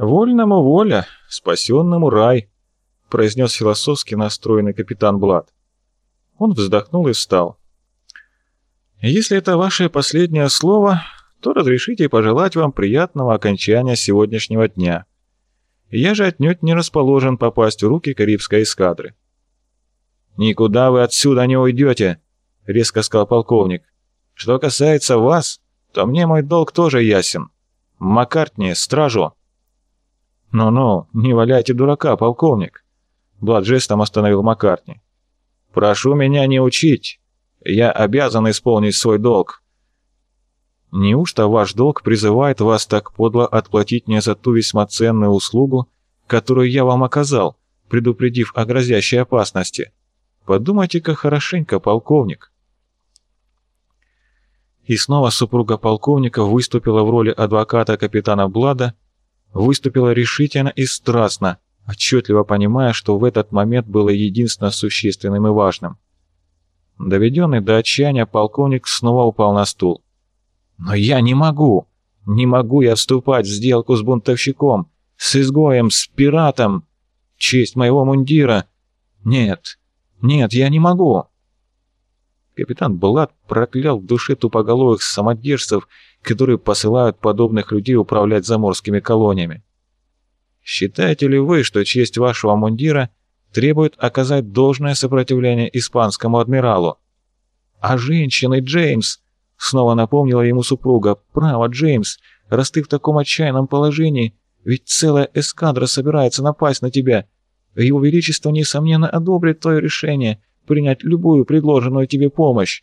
«Вольному воля, спасенному рай», — произнес философски настроенный капитан Блад. Он вздохнул и встал. «Если это ваше последнее слово, то разрешите пожелать вам приятного окончания сегодняшнего дня. Я же отнюдь не расположен попасть в руки Карибской эскадры». «Никуда вы отсюда не уйдете», — резко сказал полковник. «Что касается вас, то мне мой долг тоже ясен. Маккартни, стражу!» «Ну-ну, не валяйте дурака, полковник!» Блад жестом остановил Маккартни. «Прошу меня не учить. Я обязан исполнить свой долг». «Неужто ваш долг призывает вас так подло отплатить мне за ту весьма ценную услугу, которую я вам оказал, предупредив о грозящей опасности? Подумайте-ка хорошенько, полковник». И снова супруга полковника выступила в роли адвоката капитана Блада, выступила решительно и страстно, отчетливо понимая, что в этот момент было единственно существенным и важным. Доведенный до отчаяния, полковник снова упал на стул. «Но я не могу! Не могу я вступать в сделку с бунтовщиком, с изгоем, с пиратом! Честь моего мундира! Нет, нет, я не могу!» Капитан Блад проклял в душе тупоголовых самодержцев, которые посылают подобных людей управлять заморскими колониями. Считаете ли вы, что честь вашего мундира требует оказать должное сопротивление испанскому адмиралу? А женщины, Джеймс, снова напомнила ему супруга, право, Джеймс, раз ты в таком отчаянном положении, ведь целая эскадра собирается напасть на тебя. Его Величество, несомненно, одобрит твое решение принять любую предложенную тебе помощь.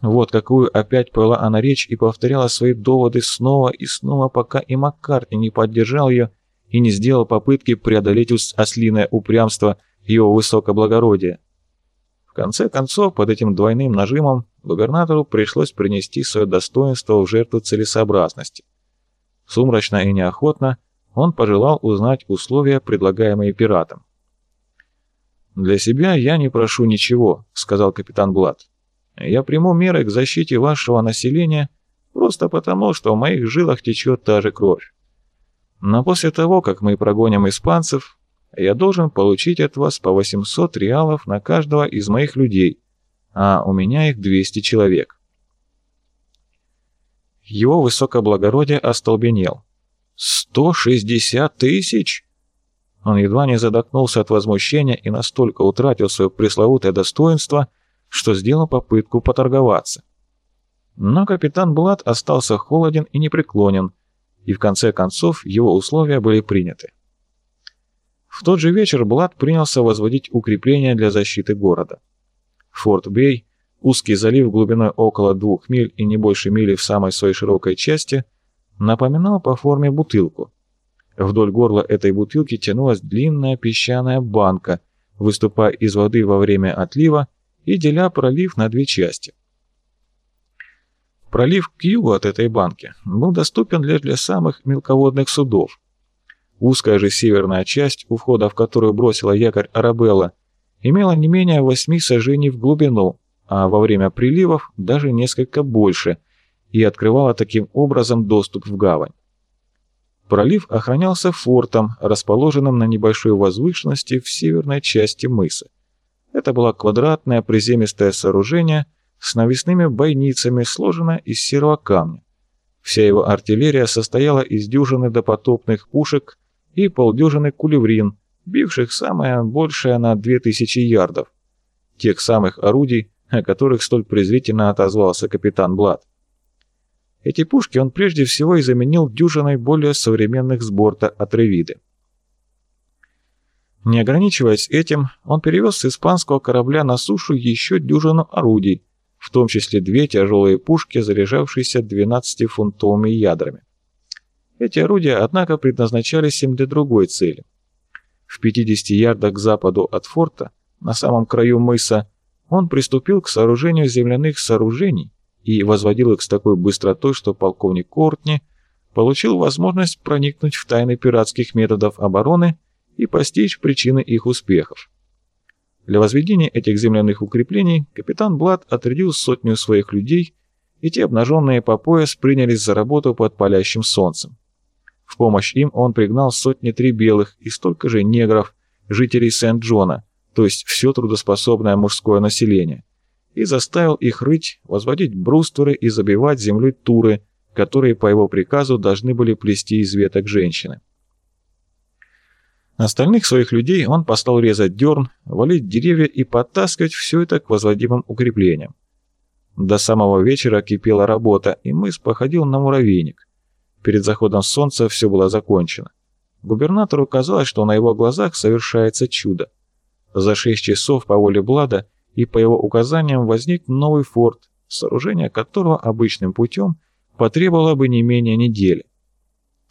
Вот какую опять повела она речь и повторяла свои доводы снова и снова, пока и Маккартни не поддержал ее и не сделал попытки преодолеть ослиное упрямство его высокоблагородия. В конце концов, под этим двойным нажимом губернатору пришлось принести свое достоинство в жертву целесообразности. Сумрачно и неохотно он пожелал узнать условия, предлагаемые пиратам. «Для себя я не прошу ничего», — сказал капитан Блад. Я приму меры к защите вашего населения просто потому, что в моих жилах течет та же кровь. Но после того, как мы прогоним испанцев, я должен получить от вас по 800 реалов на каждого из моих людей, а у меня их 200 человек. Его высокоблагородие остолбенел. «160 тысяч?» Он едва не задохнулся от возмущения и настолько утратил свое пресловутое достоинство, что сделал попытку поторговаться. Но капитан Блад остался холоден и непреклонен, и в конце концов его условия были приняты. В тот же вечер Блад принялся возводить укрепления для защиты города. Форт-Бей, узкий залив глубиной около двух миль и не больше мили в самой своей широкой части, напоминал по форме бутылку. Вдоль горла этой бутылки тянулась длинная песчаная банка, выступая из воды во время отлива и деля пролив на две части. Пролив к югу от этой банки был доступен лишь для самых мелководных судов. Узкая же северная часть, у входа в которую бросила якорь Арабелла, имела не менее восьми сажений в глубину, а во время приливов даже несколько больше, и открывала таким образом доступ в гавань. Пролив охранялся фортом, расположенным на небольшой возвышенности в северной части мыса. Это было квадратное приземистое сооружение с навесными бойницами, сложенное из серого камня. Вся его артиллерия состояла из дюжины допотопных пушек и полдюжины кулеврин, бивших самое большее на 2000 ярдов. Тех самых орудий, о которых столь презрительно отозвался капитан Блад. Эти пушки он прежде всего и заменил дюжиной более современных с борта отрывиды. Не ограничиваясь этим, он перевез с испанского корабля на сушу еще дюжину орудий, в том числе две тяжелые пушки, заряжавшиеся 12-фунтовыми ядрами. Эти орудия, однако, предназначались им для другой цели. В 50 ярдах к западу от форта, на самом краю мыса, он приступил к сооружению земляных сооружений и возводил их с такой быстротой, что полковник Кортни получил возможность проникнуть в тайны пиратских методов обороны и постичь причины их успехов. Для возведения этих земляных укреплений капитан Блад отрядил сотню своих людей, и те, обнаженные по пояс, принялись за работу под палящим солнцем. В помощь им он пригнал сотни три белых и столько же негров, жителей Сент-Джона, то есть все трудоспособное мужское население, и заставил их рыть, возводить брустверы и забивать землей туры, которые по его приказу должны были плести из веток женщины. Остальных своих людей он послал резать дерн, валить деревья и подтаскивать все это к возводимым укреплениям. До самого вечера кипела работа, и мыс походил на муравейник. Перед заходом солнца все было закончено. Губернатору казалось, что на его глазах совершается чудо. За шесть часов по воле Блада и по его указаниям возник новый форт, сооружение которого обычным путем потребовало бы не менее недели.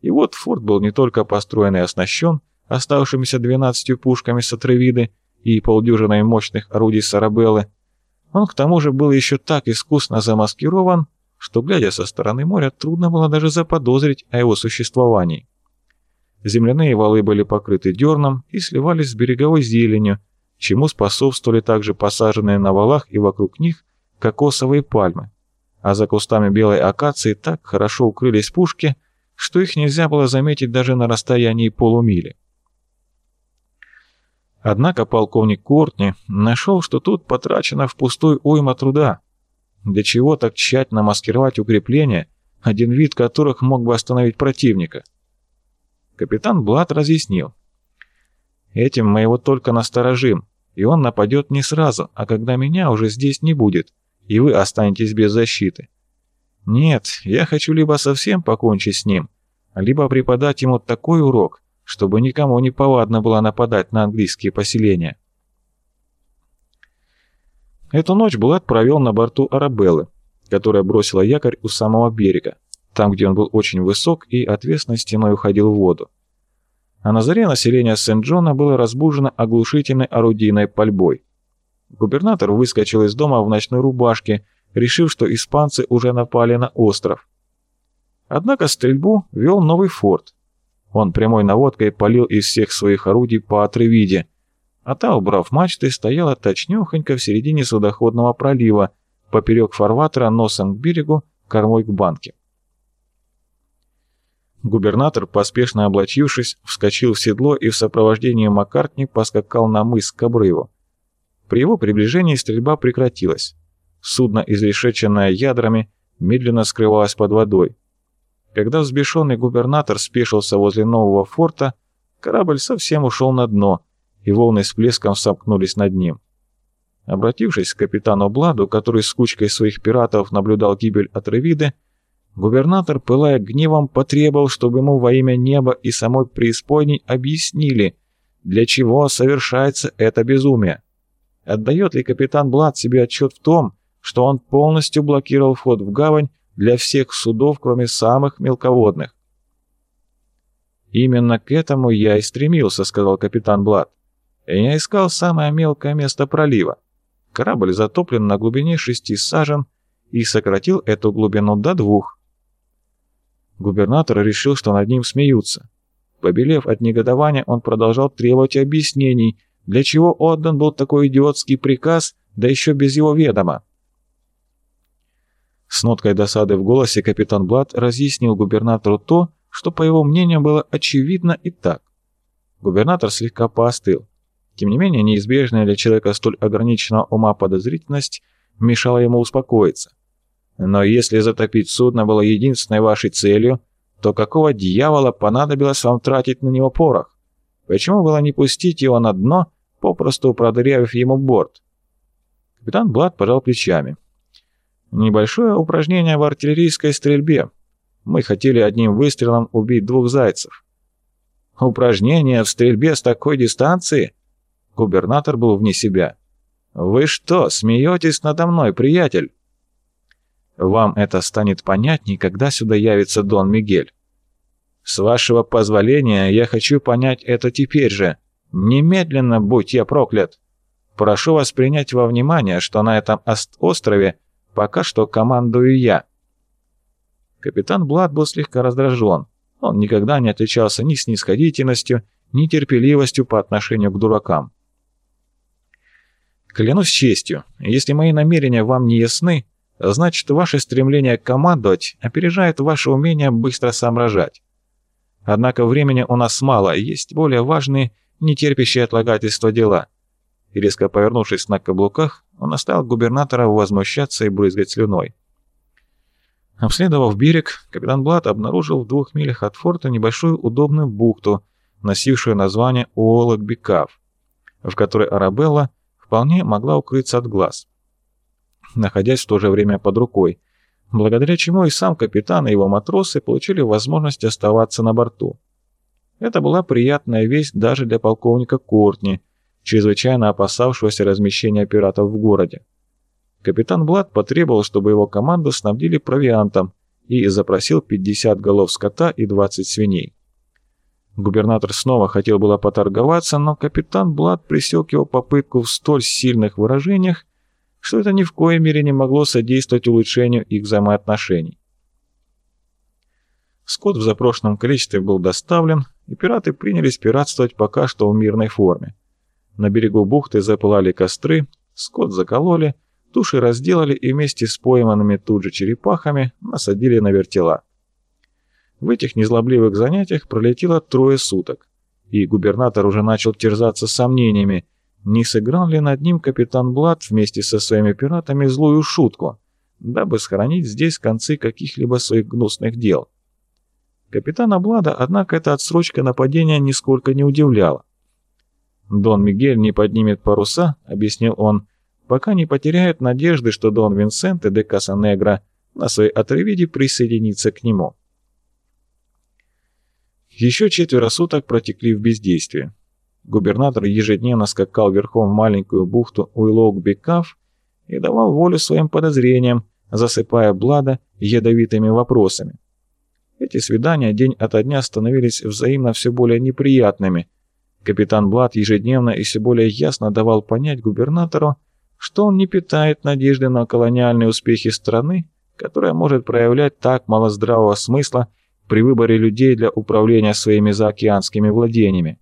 И вот форт был не только построен и оснащен оставшимися 12 пушками Сатревиды и полдюжиной мощных орудий Сарабеллы, он к тому же был еще так искусно замаскирован, что, глядя со стороны моря, трудно было даже заподозрить о его существовании. Земляные валы были покрыты дерном и сливались с береговой зеленью, чему способствовали также посаженные на валах и вокруг них кокосовые пальмы, а за кустами белой акации так хорошо укрылись пушки, что их нельзя было заметить даже на расстоянии полумили. Однако полковник Кортни нашел, что тут потрачено впустую уйма труда. Для чего так тщательно маскировать укрепления, один вид которых мог бы остановить противника? Капитан Блат разъяснил. Этим мы его только насторожим, и он нападет не сразу, а когда меня уже здесь не будет, и вы останетесь без защиты. Нет, я хочу либо совсем покончить с ним, либо преподать ему такой урок, чтобы никому не повадно было нападать на английские поселения. Эту ночь Булат провел на борту Арабеллы, которая бросила якорь у самого берега, там, где он был очень высок и отвесной стеной уходил в воду. А на заре население Сент-Джона было разбужено оглушительной орудийной пальбой. Губернатор выскочил из дома в ночной рубашке, решив, что испанцы уже напали на остров. Однако стрельбу вел новый форт, он прямой наводкой полил из всех своих орудий по отрывиде, а та, убрав мачты, стояла точнёхонько в середине судоходного пролива, поперек фарватера носом к берегу, кормой к банке. Губернатор, поспешно облачившись, вскочил в седло и в сопровождении Маккартни поскакал на мыс к обрыву. При его приближении стрельба прекратилась. Судно, изрешеченное ядрами, медленно скрывалось под водой. Когда взбешенный губернатор спешился возле нового форта, корабль совсем ушел на дно, и волны с плеском сомкнулись над ним. Обратившись к капитану Бладу, который с кучкой своих пиратов наблюдал гибель Атревиды, губернатор, пылая гневом, потребовал, чтобы ему во имя неба и самой преисподней объяснили, для чего совершается это безумие. Отдает ли капитан Блад себе отчет в том, что он полностью блокировал вход в гавань для всех судов, кроме самых мелководных. «Именно к этому я и стремился», — сказал капитан Блад. «Я искал самое мелкое место пролива. Корабль затоплен на глубине шести сажен и сократил эту глубину до двух». Губернатор решил, что над ним смеются. Побелев от негодования, он продолжал требовать объяснений, для чего отдан был такой идиотский приказ, да еще без его ведома. С ноткой досады в голосе капитан Блад разъяснил губернатору то, что, по его мнению, было очевидно и так. Губернатор слегка поостыл. Тем не менее, неизбежная для человека столь ограниченного ума подозрительность мешала ему успокоиться. Но если затопить судно было единственной вашей целью, то какого дьявола понадобилось вам тратить на него порох? Почему было не пустить его на дно, попросту продырявив ему борт? Капитан Блад пожал плечами. Небольшое упражнение в артиллерийской стрельбе. Мы хотели одним выстрелом убить двух зайцев. Упражнение в стрельбе с такой дистанции? Губернатор был вне себя. Вы что, смеетесь надо мной, приятель? Вам это станет понятней, когда сюда явится Дон Мигель. С вашего позволения я хочу понять это теперь же. Немедленно будь я проклят. Прошу вас принять во внимание, что на этом острове Пока что командую я». Капитан Блад был слегка раздражен. Он никогда не отличался ни снисходительностью, ни терпеливостью по отношению к дуракам. «Клянусь честью, если мои намерения вам не ясны, значит, ваше стремление командовать опережает ваше умение быстро соображать. Однако времени у нас мало, есть более важные, не терпящие отлагательства дела». Резко повернувшись на каблуках, он оставил губернатора возмущаться и брызгать слюной. Обследовав берег, капитан Блад обнаружил в двух милях от форта небольшую удобную бухту, носившую название Уолок-Бикав, в которой Арабелла вполне могла укрыться от глаз, находясь в то же время под рукой, благодаря чему и сам капитан и его матросы получили возможность оставаться на борту. Это была приятная весть даже для полковника Кортни, чрезвычайно опасавшегося размещения пиратов в городе. Капитан Блад потребовал, чтобы его команду снабдили провиантом и запросил 50 голов скота и 20 свиней. Губернатор снова хотел было поторговаться, но капитан Блад пресек его попытку в столь сильных выражениях, что это ни в коей мере не могло содействовать улучшению их взаимоотношений. Скот в запрошенном количестве был доставлен, и пираты принялись пиратствовать пока что в мирной форме. На берегу бухты запылали костры, скот закололи, Туши разделали и вместе с пойманными тут же черепахами насадили на вертела. В этих незлобливых занятиях пролетело трое суток, и губернатор уже начал терзаться сомнениями, не сыграл ли над ним капитан Блад вместе со своими пиратами злую шутку, дабы сохранить здесь концы каких-либо своих гнусных дел. Капитана Блада, однако, эта отсрочка нападения нисколько не удивляла. «Дон Мигель не поднимет паруса», — объяснил он, — пока не потеряют надежды, что Дон Винсенте де Касанегро на своей отрывиде присоединится к нему. Еще четверо суток протекли в бездействии. Губернатор ежедневно скакал верхом в маленькую бухту Уилок-Бекав и давал волю своим подозрениям, засыпая Блада ядовитыми вопросами. Эти свидания день ото дня становились взаимно все более неприятными. Капитан Блад ежедневно и все более ясно давал понять губернатору, что он не питает надежды на колониальные успехи страны, которая может проявлять так мало здравого смысла при выборе людей для управления своими заокеанскими владениями.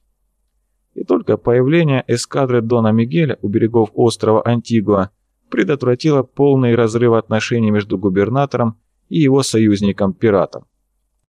И только появление эскадры Дона Мигеля у берегов острова Антигуа предотвратило полный разрыв отношений между губернатором и его союзником-пиратом.